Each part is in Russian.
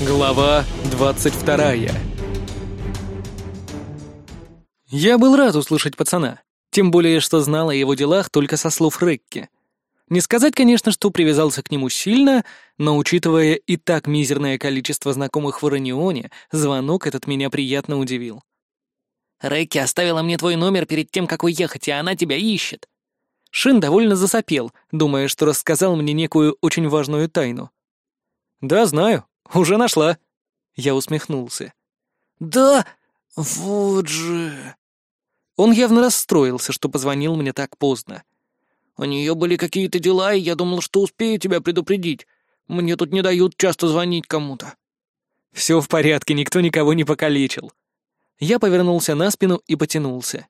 Глава 22 Я был рад услышать пацана, тем более, что знал о его делах только со слов Рекки. Не сказать, конечно, что привязался к нему сильно, но, учитывая и так мизерное количество знакомых в Иронионе, звонок этот меня приятно удивил. «Рекки оставила мне твой номер перед тем, как уехать, и она тебя ищет». Шин довольно засопел, думая, что рассказал мне некую очень важную тайну. «Да, знаю», уже нашла!» Я усмехнулся. «Да, вот же...» Он явно расстроился, что позвонил мне так поздно. «У нее были какие-то дела, и я думал, что успею тебя предупредить. Мне тут не дают часто звонить кому-то». «Все в порядке, никто никого не покалечил». Я повернулся на спину и потянулся.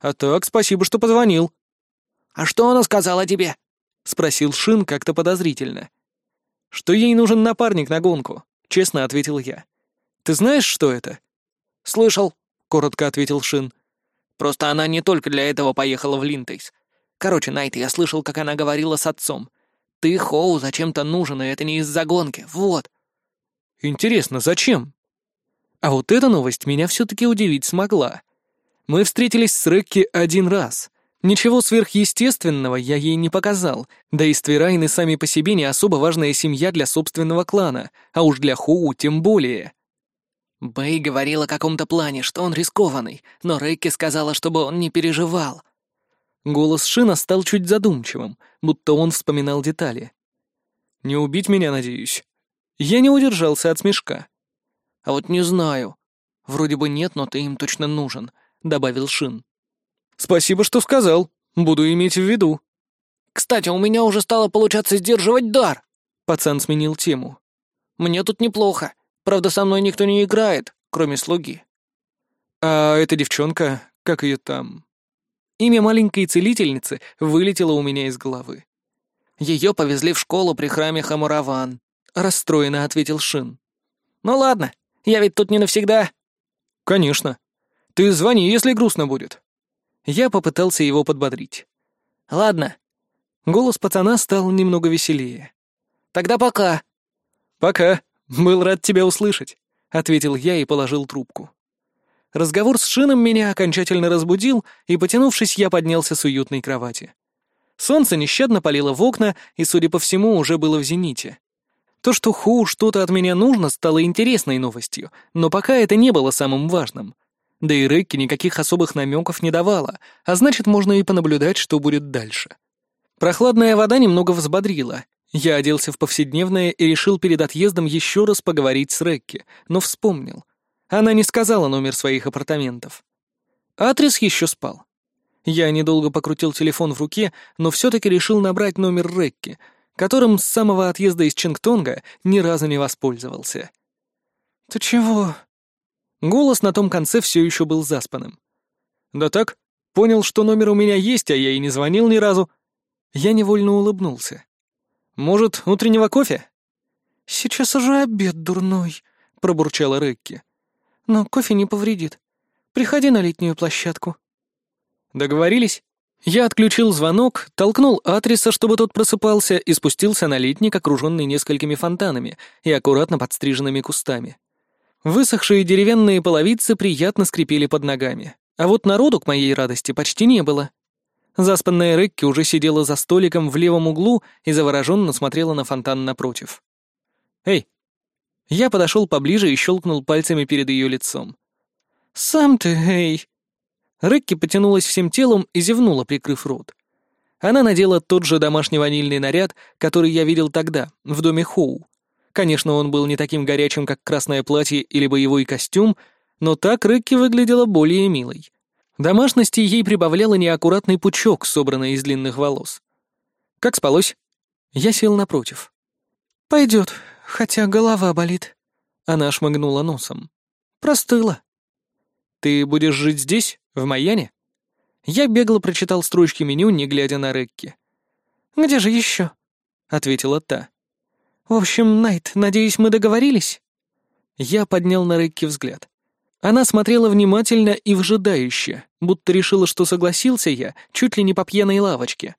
«А так, спасибо, что позвонил». «А что она сказала тебе?» — спросил Шин как-то подозрительно что ей нужен напарник на гонку», — честно ответил я. «Ты знаешь, что это?» «Слышал», — коротко ответил Шин. «Просто она не только для этого поехала в Линтейс. Короче, Найт, я слышал, как она говорила с отцом. Ты, Хоу, зачем-то нужен, и это не из-за гонки, вот». «Интересно, зачем?» А вот эта новость меня все-таки удивить смогла. Мы встретились с Рекки один раз — Ничего сверхъестественного я ей не показал, да и Ствирайны сами по себе не особо важная семья для собственного клана, а уж для Хоу тем более. Бэй говорил о каком-то плане, что он рискованный, но Рейки сказала, чтобы он не переживал. Голос Шина стал чуть задумчивым, будто он вспоминал детали. «Не убить меня, надеюсь?» Я не удержался от смешка. «А вот не знаю. Вроде бы нет, но ты им точно нужен», — добавил Шин. «Спасибо, что сказал. Буду иметь в виду». «Кстати, у меня уже стало получаться сдерживать дар!» Пацан сменил тему. «Мне тут неплохо. Правда, со мной никто не играет, кроме слуги». «А эта девчонка, как ее там?» Имя маленькой целительницы вылетело у меня из головы. Ее повезли в школу при храме Хамураван», — расстроенно ответил Шин. «Ну ладно, я ведь тут не навсегда». «Конечно. Ты звони, если грустно будет». Я попытался его подбодрить. «Ладно». Голос пацана стал немного веселее. «Тогда пока». «Пока. Был рад тебя услышать», — ответил я и положил трубку. Разговор с Шином меня окончательно разбудил, и, потянувшись, я поднялся с уютной кровати. Солнце нещадно палило в окна, и, судя по всему, уже было в зените. То, что Ху что-то от меня нужно, стало интересной новостью, но пока это не было самым важным. Да и Рекки никаких особых намеков не давала, а значит, можно и понаблюдать, что будет дальше. Прохладная вода немного взбодрила. Я оделся в повседневное и решил перед отъездом еще раз поговорить с Рекки, но вспомнил. Она не сказала номер своих апартаментов. Адрес еще спал. Я недолго покрутил телефон в руке, но все-таки решил набрать номер Рекки, которым с самого отъезда из Чингтонга ни разу не воспользовался. «Ты чего?» Голос на том конце все еще был заспанным. «Да так, понял, что номер у меня есть, а я и не звонил ни разу». Я невольно улыбнулся. «Может, утреннего кофе?» «Сейчас уже обед дурной», — пробурчала Рекки. «Но кофе не повредит. Приходи на летнюю площадку». «Договорились?» Я отключил звонок, толкнул адреса, чтобы тот просыпался, и спустился на летник, окруженный несколькими фонтанами и аккуратно подстриженными кустами. Высохшие деревянные половицы приятно скрипели под ногами, а вот народу, к моей радости, почти не было. Заспанная Рекки уже сидела за столиком в левом углу и завороженно смотрела на фонтан напротив. «Эй!» Я подошел поближе и щелкнул пальцами перед ее лицом. «Сам ты, эй!» Рекки потянулась всем телом и зевнула, прикрыв рот. Она надела тот же домашний ванильный наряд, который я видел тогда, в доме Хоу. Конечно, он был не таким горячим, как красное платье или боевой костюм, но так Рекки выглядела более милой. Домашности ей прибавляла неаккуратный пучок, собранный из длинных волос. «Как спалось?» Я сел напротив. «Пойдет, хотя голова болит». Она шмыгнула носом. «Простыла». «Ты будешь жить здесь, в Майяне?» Я бегло прочитал строчки меню, не глядя на Рекки. «Где же еще?» — ответила та. «В общем, Найт, надеюсь, мы договорились?» Я поднял на Рекки взгляд. Она смотрела внимательно и вжидающе, будто решила, что согласился я чуть ли не по пьяной лавочке.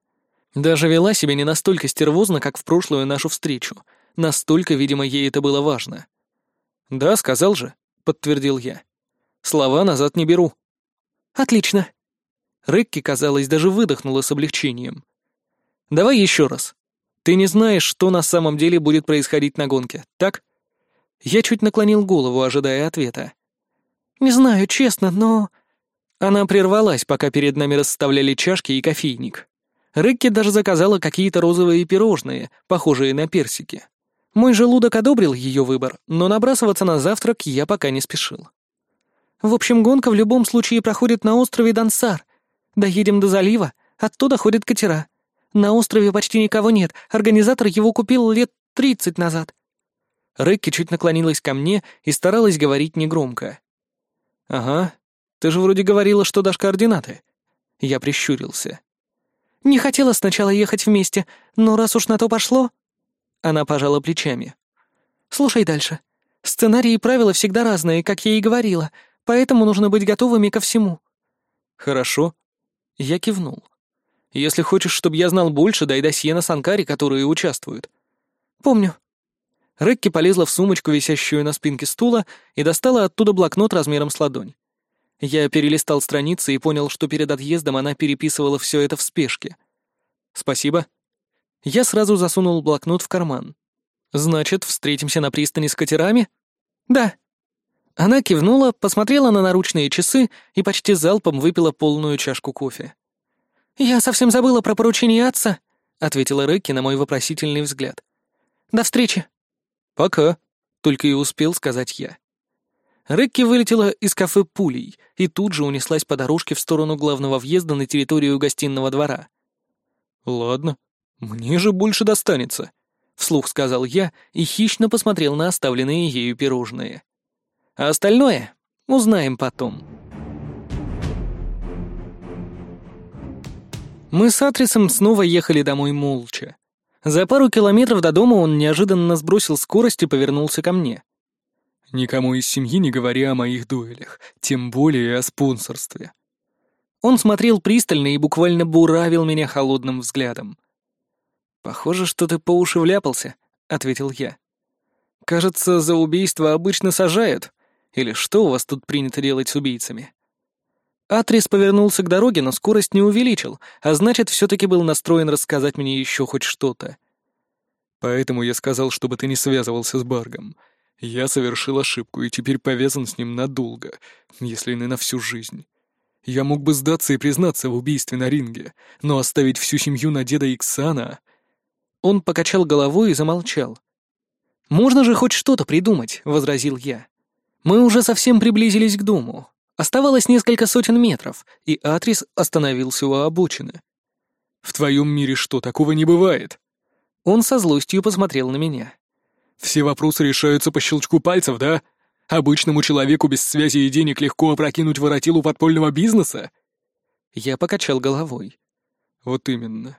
Даже вела себя не настолько стервозно, как в прошлую нашу встречу. Настолько, видимо, ей это было важно. «Да, сказал же», — подтвердил я. «Слова назад не беру». «Отлично». Рекки, казалось, даже выдохнула с облегчением. «Давай еще раз. Ты не знаешь, что на самом деле будет происходить на гонке, так?» Я чуть наклонил голову, ожидая ответа. «Не знаю, честно, но...» Она прервалась, пока перед нами расставляли чашки и кофейник. Рекки даже заказала какие-то розовые пирожные, похожие на персики. Мой желудок одобрил ее выбор, но набрасываться на завтрак я пока не спешил. В общем, гонка в любом случае проходит на острове Дансар. Доедем до залива, оттуда ходят катера. На острове почти никого нет, организатор его купил лет тридцать назад. Рекки чуть наклонилась ко мне и старалась говорить негромко. «Ага, ты же вроде говорила, что дашь координаты». Я прищурился. «Не хотела сначала ехать вместе, но раз уж на то пошло...» Она пожала плечами. «Слушай дальше. Сценарии и правила всегда разные, как я и говорила, поэтому нужно быть готовыми ко всему». «Хорошо». Я кивнул. «Если хочешь, чтобы я знал больше, дай досье на Санкаре, которые участвуют». «Помню». Рекки полезла в сумочку, висящую на спинке стула, и достала оттуда блокнот размером с ладонь. Я перелистал страницы и понял, что перед отъездом она переписывала все это в спешке. «Спасибо», я сразу засунул блокнот в карман. «Значит, встретимся на пристани с катерами?» «Да». Она кивнула, посмотрела на наручные часы и почти залпом выпила полную чашку кофе. «Я совсем забыла про поручение отца», — ответила Рэкки на мой вопросительный взгляд. «До встречи». «Пока», — только и успел сказать я. Рэкки вылетела из кафе пулей и тут же унеслась по дорожке в сторону главного въезда на территорию гостиного двора. «Ладно», «Мне же больше достанется», — вслух сказал я и хищно посмотрел на оставленные ею пирожные. «А остальное узнаем потом». Мы с Атрисом снова ехали домой молча. За пару километров до дома он неожиданно сбросил скорость и повернулся ко мне. «Никому из семьи не говори о моих дуэлях, тем более о спонсорстве». Он смотрел пристально и буквально буравил меня холодным взглядом. «Похоже, что ты по уши вляпался», — ответил я. «Кажется, за убийство обычно сажают. Или что у вас тут принято делать с убийцами?» Атрис повернулся к дороге, но скорость не увеличил, а значит, все-таки был настроен рассказать мне еще хоть что-то. «Поэтому я сказал, чтобы ты не связывался с Баргом. Я совершил ошибку и теперь повязан с ним надолго, если не на всю жизнь. Я мог бы сдаться и признаться в убийстве на ринге, но оставить всю семью на деда Иксана он покачал головой и замолчал. «Можно же хоть что-то придумать», — возразил я. «Мы уже совсем приблизились к дому. Оставалось несколько сотен метров, и Атрис остановился у обочины. «В твоем мире что, такого не бывает?» Он со злостью посмотрел на меня. «Все вопросы решаются по щелчку пальцев, да? Обычному человеку без связи и денег легко опрокинуть воротилу подпольного бизнеса?» Я покачал головой. «Вот именно.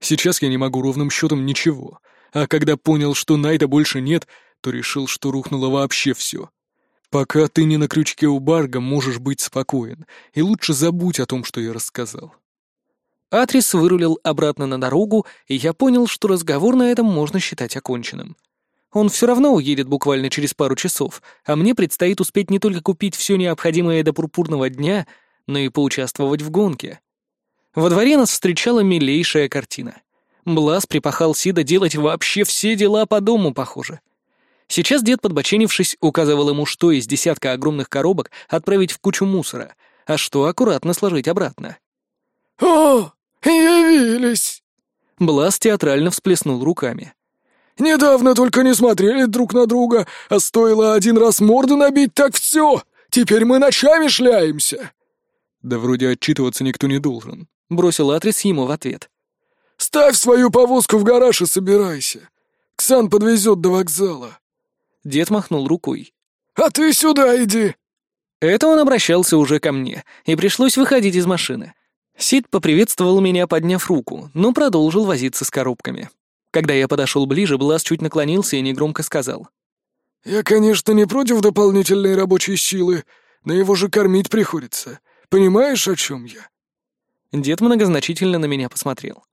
Сейчас я не могу ровным счетом ничего, а когда понял, что Найда больше нет, то решил, что рухнуло вообще все. Пока ты не на крючке у Барга, можешь быть спокоен, и лучше забудь о том, что я рассказал. Атрис вырулил обратно на дорогу, и я понял, что разговор на этом можно считать оконченным. Он все равно уедет буквально через пару часов, а мне предстоит успеть не только купить все необходимое до пурпурного дня, но и поучаствовать в гонке. Во дворе нас встречала милейшая картина. Блас припахал Сида делать вообще все дела по дому, похоже. Сейчас дед, подбоченившись, указывал ему, что из десятка огромных коробок отправить в кучу мусора, а что аккуратно сложить обратно. «О, явились!» Блас театрально всплеснул руками. «Недавно только не смотрели друг на друга, а стоило один раз морду набить, так все! Теперь мы ночами шляемся!» «Да вроде отчитываться никто не должен», — бросил адрес ему в ответ. «Ставь свою повозку в гараж и собирайся. Ксан подвезет до вокзала». Дед махнул рукой. «А ты сюда иди!» Это он обращался уже ко мне, и пришлось выходить из машины. Сид поприветствовал меня, подняв руку, но продолжил возиться с коробками. Когда я подошел ближе, Блас чуть наклонился и негромко сказал. «Я, конечно, не против дополнительной рабочей силы, но его же кормить приходится. Понимаешь, о чем я?» Дед многозначительно на меня посмотрел.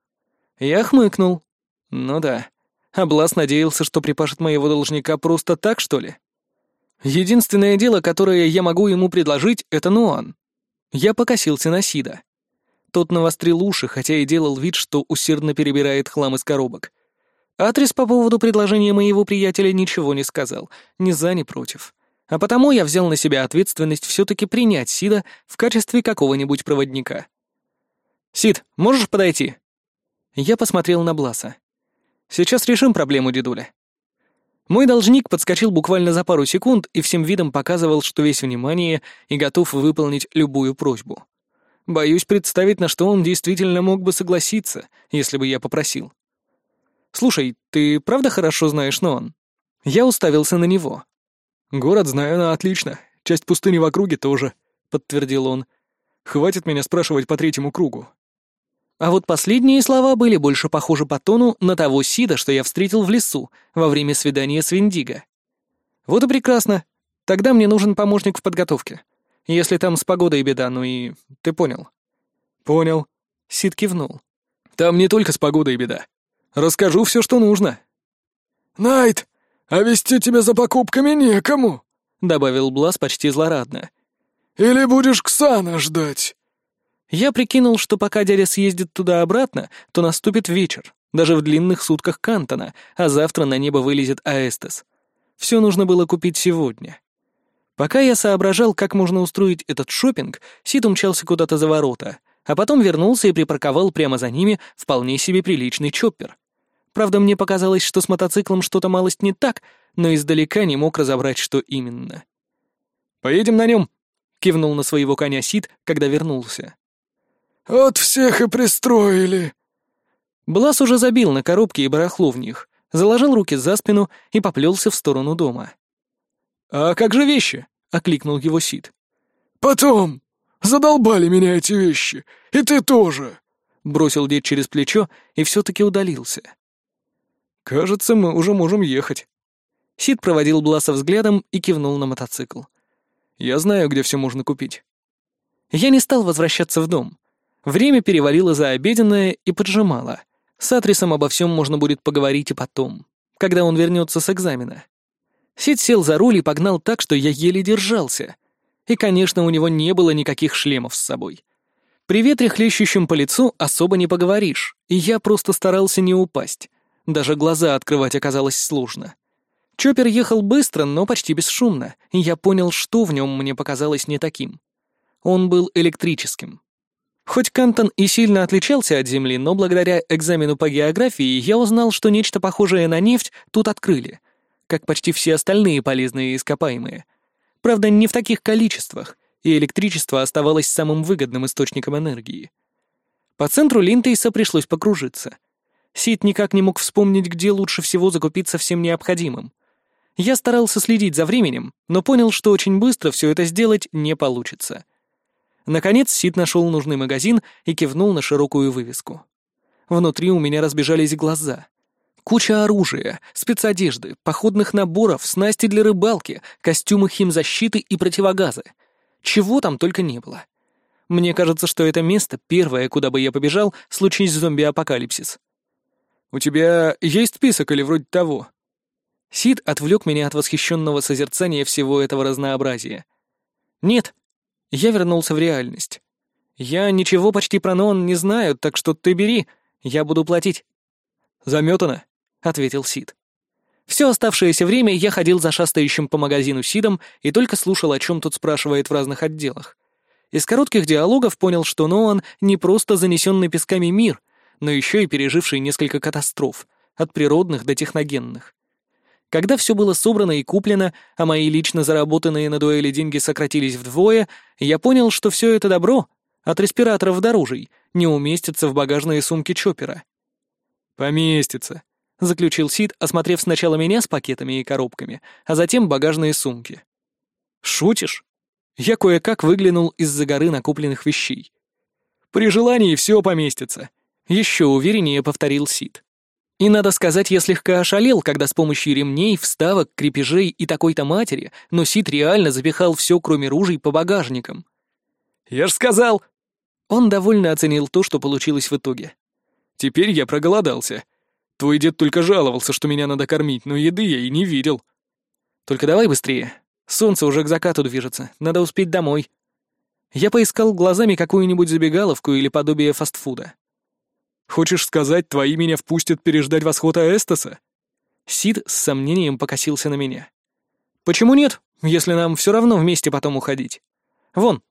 Я хмыкнул. Ну да. Облас надеялся, что припашет моего должника просто так, что ли? Единственное дело, которое я могу ему предложить, это Нуан. Я покосился на Сида. Тот навострил уши, хотя и делал вид, что усердно перебирает хлам из коробок. Адрес по поводу предложения моего приятеля ничего не сказал, ни за, ни против. А потому я взял на себя ответственность все-таки принять Сида в качестве какого-нибудь проводника. «Сид, можешь подойти?» Я посмотрел на Бласа. «Сейчас решим проблему, дедуля». Мой должник подскочил буквально за пару секунд и всем видом показывал, что весь внимание и готов выполнить любую просьбу. Боюсь представить, на что он действительно мог бы согласиться, если бы я попросил. «Слушай, ты правда хорошо знаешь Ноан?» Я уставился на него. «Город знаю на отлично. Часть пустыни в округе тоже», — подтвердил он. «Хватит меня спрашивать по третьему кругу». А вот последние слова были больше похожи по тону на того Сида, что я встретил в лесу во время свидания с Виндиго. Вот и прекрасно. Тогда мне нужен помощник в подготовке. Если там с погодой беда, ну и... Ты понял? Понял. Сид кивнул. Там не только с погодой беда. Расскажу все, что нужно. Найт, а вести тебя за покупками некому, добавил Блас почти злорадно. Или будешь Ксана ждать? Я прикинул, что пока дядя съездит туда-обратно, то наступит вечер, даже в длинных сутках Кантона, а завтра на небо вылезет Аэстес. Все нужно было купить сегодня. Пока я соображал, как можно устроить этот шопинг, Сид умчался куда-то за ворота, а потом вернулся и припарковал прямо за ними вполне себе приличный чоппер. Правда, мне показалось, что с мотоциклом что-то малость не так, но издалека не мог разобрать, что именно. «Поедем на нем», — кивнул на своего коня Сид, когда вернулся. «От всех и пристроили!» Блас уже забил на коробки и барахло в них, заложил руки за спину и поплелся в сторону дома. «А как же вещи?» — окликнул его Сид. «Потом! Задолбали меня эти вещи! И ты тоже!» Бросил дед через плечо и все-таки удалился. «Кажется, мы уже можем ехать». Сид проводил Бласа взглядом и кивнул на мотоцикл. «Я знаю, где все можно купить». Я не стал возвращаться в дом. Время перевалило за обеденное и поджимало. С Атрисом обо всем можно будет поговорить и потом, когда он вернется с экзамена. Сид сел за руль и погнал так, что я еле держался. И, конечно, у него не было никаких шлемов с собой. При ветре, хлещущем по лицу, особо не поговоришь, и я просто старался не упасть. Даже глаза открывать оказалось сложно. Чоппер ехал быстро, но почти бесшумно, и я понял, что в нем мне показалось не таким. Он был электрическим. Хоть Кантон и сильно отличался от Земли, но благодаря экзамену по географии я узнал, что нечто похожее на нефть тут открыли, как почти все остальные полезные ископаемые. Правда, не в таких количествах, и электричество оставалось самым выгодным источником энергии. По центру Линтейса пришлось покружиться. Сид никак не мог вспомнить, где лучше всего закупиться всем необходимым. Я старался следить за временем, но понял, что очень быстро все это сделать не получится — Наконец Сид нашел нужный магазин и кивнул на широкую вывеску. Внутри у меня разбежались глаза. Куча оружия, спецодежды, походных наборов, снасти для рыбалки, костюмы химзащиты и противогазы. Чего там только не было. Мне кажется, что это место первое, куда бы я побежал, случись зомби-апокалипсис. «У тебя есть список или вроде того?» Сид отвлек меня от восхищенного созерцания всего этого разнообразия. «Нет», я вернулся в реальность. Я ничего почти про Нон не знаю, так что ты бери, я буду платить. Заметано, ответил Сид. Все оставшееся время я ходил за шастающим по магазину Сидом и только слушал, о чем тут спрашивает в разных отделах. Из коротких диалогов понял, что Ноан не просто занесенный песками мир, но еще и переживший несколько катастроф, от природных до техногенных. Когда все было собрано и куплено, а мои лично заработанные на дуэли деньги сократились вдвое, я понял, что все это добро, от респираторов до ружей, не уместится в багажные сумки Чоппера. «Поместится», — заключил Сид, осмотрев сначала меня с пакетами и коробками, а затем багажные сумки. «Шутишь?» Я кое-как выглянул из-за горы накупленных вещей. «При желании все поместится», — еще увереннее повторил Сид. И, надо сказать, я слегка ошалел, когда с помощью ремней, вставок, крепежей и такой-то матери, но Сид реально запихал все, кроме ружей, по багажникам. «Я ж сказал!» Он довольно оценил то, что получилось в итоге. «Теперь я проголодался. Твой дед только жаловался, что меня надо кормить, но еды я и не видел». «Только давай быстрее. Солнце уже к закату движется, надо успеть домой. Я поискал глазами какую-нибудь забегаловку или подобие фастфуда. «Хочешь сказать, твои меня впустят переждать восход Аэстоса?» Сид с сомнением покосился на меня. «Почему нет, если нам все равно вместе потом уходить? Вон».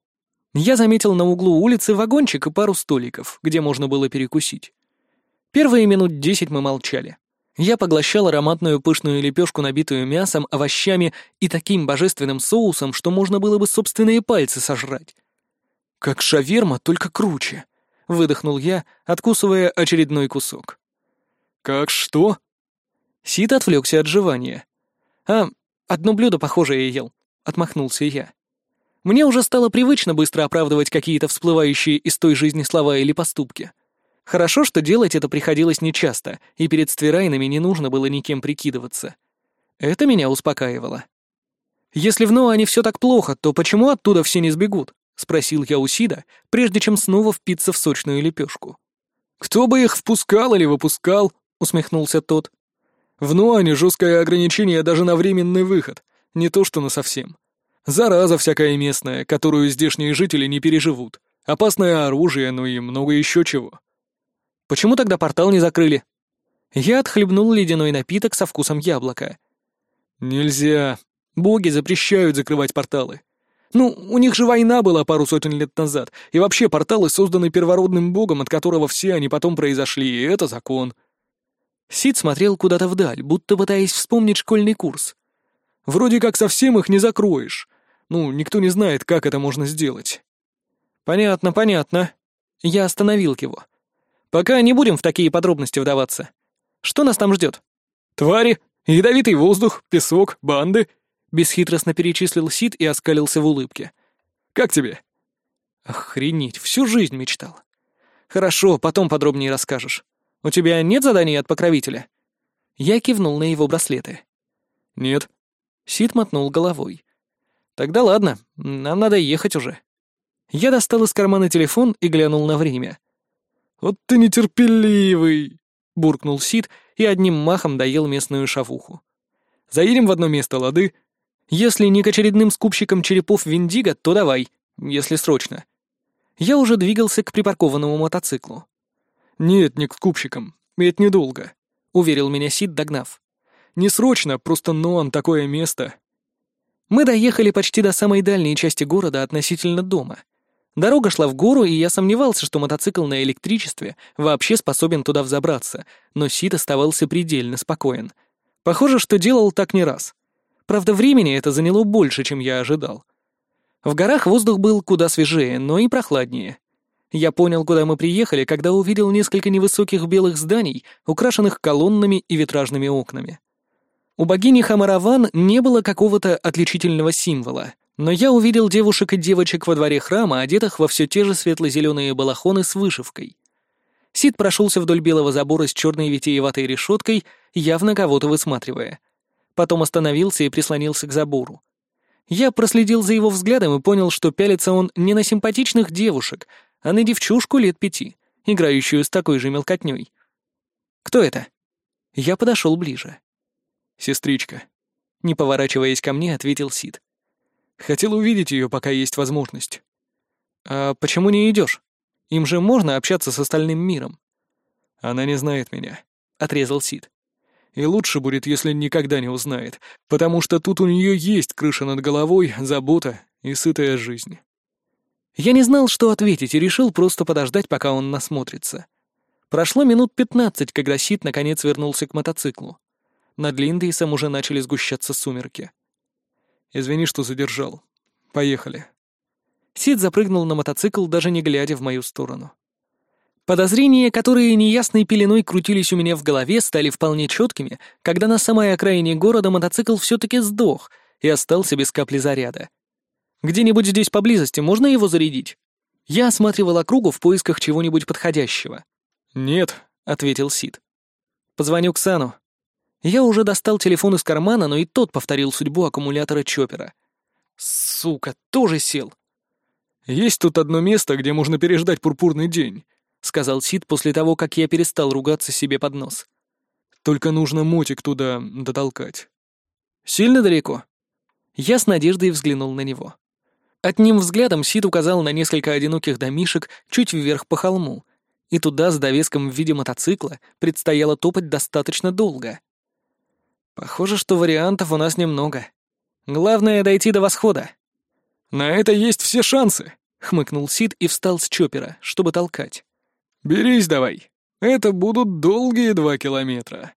Я заметил на углу улицы вагончик и пару столиков, где можно было перекусить. Первые минут десять мы молчали. Я поглощал ароматную пышную лепешку, набитую мясом, овощами и таким божественным соусом, что можно было бы собственные пальцы сожрать. Как шаверма, только круче. — выдохнул я, откусывая очередной кусок. «Как что?» Сид отвлекся от жевания. «А, одно блюдо похожее ел», — отмахнулся я. Мне уже стало привычно быстро оправдывать какие-то всплывающие из той жизни слова или поступки. Хорошо, что делать это приходилось нечасто, и перед стверайнами не нужно было никем прикидываться. Это меня успокаивало. Если в Ноане все так плохо, то почему оттуда все не сбегут? — спросил я у Сида, прежде чем снова впиться в сочную лепешку. «Кто бы их впускал или выпускал?» — усмехнулся тот. «В Нуане жесткое ограничение даже на временный выход, не то что на совсем. Зараза всякая местная, которую здешние жители не переживут. Опасное оружие, ну и много еще чего». «Почему тогда портал не закрыли?» Я отхлебнул ледяной напиток со вкусом яблока. «Нельзя. Боги запрещают закрывать порталы. Ну, у них же война была пару сотен лет назад, и вообще порталы созданы первородным богом, от которого все они потом произошли, и это закон. Сид смотрел куда-то вдаль, будто пытаясь вспомнить школьный курс. Вроде как совсем их не закроешь. Ну, никто не знает, как это можно сделать. Понятно, понятно. Я остановил его. Пока не будем в такие подробности вдаваться. Что нас там ждет? Твари, ядовитый воздух, песок, банды Бесхитростно перечислил Сид и оскалился в улыбке. «Как тебе?» «Охренеть, всю жизнь мечтал. Хорошо, потом подробнее расскажешь. У тебя нет заданий от покровителя?» Я кивнул на его браслеты. «Нет». Сид мотнул головой. «Тогда ладно, нам надо ехать уже». Я достал из кармана телефон и глянул на время. «Вот ты нетерпеливый!» — буркнул Сид и одним махом доел местную шавуху. «Заедем в одно место, лады? Если не к очередным скупщикам черепов Виндиго, то давай, если срочно. Я уже двигался к припаркованному мотоциклу. «Нет, не к скупщикам. Это недолго», — уверил меня Сид, догнав. «Не срочно, просто Ноан такое место». Мы доехали почти до самой дальней части города относительно дома. Дорога шла в гору, и я сомневался, что мотоцикл на электричестве вообще способен туда взобраться, но Сид оставался предельно спокоен. Похоже, что делал так не раз. Правда, времени это заняло больше, чем я ожидал. В горах воздух был куда свежее, но и прохладнее. Я понял, куда мы приехали, когда увидел несколько невысоких белых зданий, украшенных колоннами и витражными окнами. У богини Хамараван не было какого-то отличительного символа, но я увидел девушек и девочек во дворе храма, одетых во все те же светло-зеленые балахоны с вышивкой. Сид прошелся вдоль белого забора с черной витиеватой решеткой, явно кого-то высматривая потом остановился и прислонился к забору. Я проследил за его взглядом и понял, что пялится он не на симпатичных девушек, а на девчушку лет пяти, играющую с такой же мелкотней. «Кто это?» Я подошел ближе. «Сестричка», — не поворачиваясь ко мне, ответил Сид. «Хотел увидеть ее, пока есть возможность». «А почему не идешь? Им же можно общаться с остальным миром». «Она не знает меня», — отрезал Сид. И лучше будет, если никогда не узнает, потому что тут у нее есть крыша над головой, забота и сытая жизнь. Я не знал, что ответить, и решил просто подождать, пока он насмотрится. Прошло минут пятнадцать, когда Сид наконец вернулся к мотоциклу. Над Линдейсом уже начали сгущаться сумерки. «Извини, что задержал. Поехали». Сид запрыгнул на мотоцикл, даже не глядя в мою сторону. Подозрения, которые неясной пеленой крутились у меня в голове, стали вполне четкими, когда на самой окраине города мотоцикл все-таки сдох и остался без капли заряда. Где-нибудь здесь поблизости можно его зарядить? Я осматривал округу в поисках чего-нибудь подходящего. «Нет», — ответил Сид. «Позвоню Ксану». Я уже достал телефон из кармана, но и тот повторил судьбу аккумулятора Чоппера. Сука, тоже сел. «Есть тут одно место, где можно переждать пурпурный день», сказал Сид после того, как я перестал ругаться себе под нос. «Только нужно мотик туда дотолкать». «Сильно далеко?» Я с надеждой взглянул на него. Одним взглядом Сид указал на несколько одиноких домишек чуть вверх по холму, и туда с довеском в виде мотоцикла предстояло топать достаточно долго. Похоже, что вариантов у нас немного. Главное — дойти до восхода. «На это есть все шансы», — хмыкнул Сид и встал с чопера, чтобы толкать. «Берись давай. Это будут долгие два километра».